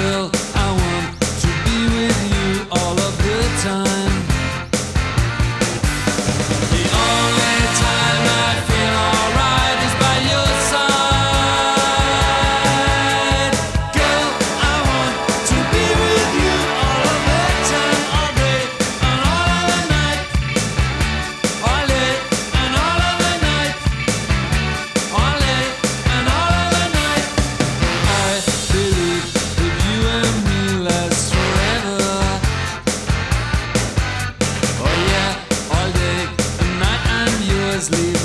still Leave.